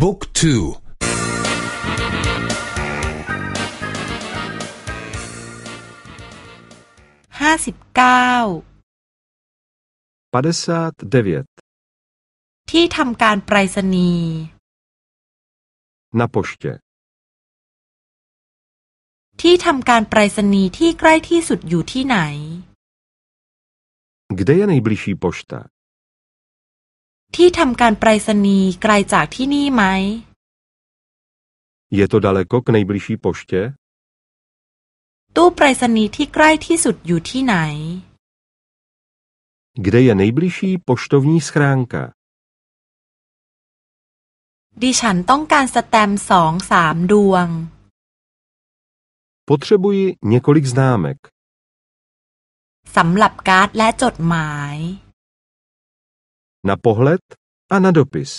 บุ๊กทูห้าสิบเก้าที่ทำการไปรษณีย์ Na poště. ที่ทำการไปรษณีย์ที่ใกล้ที่สุดอยู่ที่ไหน Kde je nejbližší pošta? ที่ทำการไปรษณีย์ไกลจากที่นี่ไหม Je to daleko k nejbližší poště? ตู้ไปรษณีย์ที่ใกล้ที่สุดอยู่ที่ไหน Kde je nejbližší poštovní schránka? ดิฉันต้องการสแตมป์สองสามดวง Potřebuji několik známek. สำหรับการ์ดและจดหมาย Na pohled a na dopis.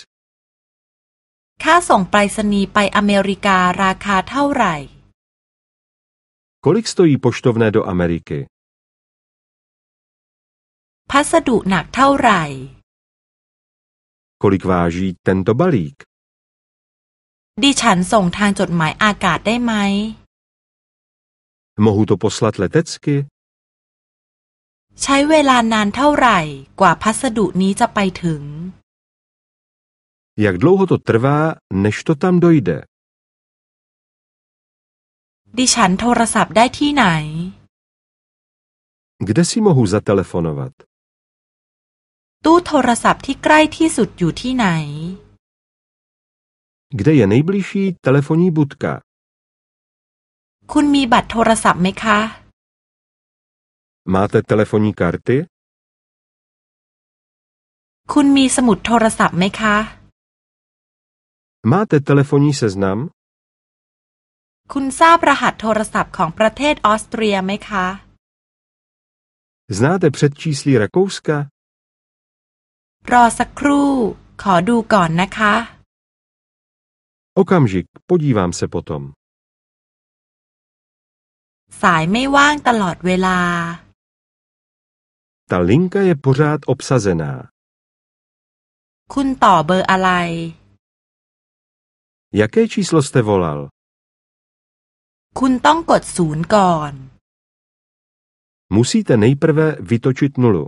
ค่าส่งไปรษณีย์ไปอเมริการาคาเท่าไหร่ Kolik stojí poštovné do Ameriky? พัสดุหนักเท่าไหร่ Kolik váží tento balík? ดิฉันส่งทางจดหมายอากาศได้ไหม Mohu to poslat letecky? ใช้เวลานานเท่าไหร่กว่าพัสดุนี้จะไปถึง Jak dlouho to trvá, než to tam dojde? ดิฉันโทรศัพท์ได้ที่ไหน Kde si mohu zatelefonovat? ตู้โทรศัพท์ที่ใกล้ที่สุดอยู่ที่ไหน Kde je nejbližší telefonní budka? คุณมีบัตรโทรศัพท์ไหมคะ Máte telefonní karty? คุณมีสมุดโทรศัพท์ไหมคะ Máte telefonní seznam? คุณทราบรหัสโทรศัพท์ของประเทศออสเตรียไหมคะ Znáte předčíslí Rakouska? รอสักครู่ ขอดูก่อนนะคะ Okamžik, podívám se potom. สายไม่ว่างตลอดเวลา Ta linka je pořád obsazená. คุณต่อเบอร์อะไร Jaké číslo jste volal? คุณต้องกดศูนย์ก่อน Musíte nejprve vytočit nulu.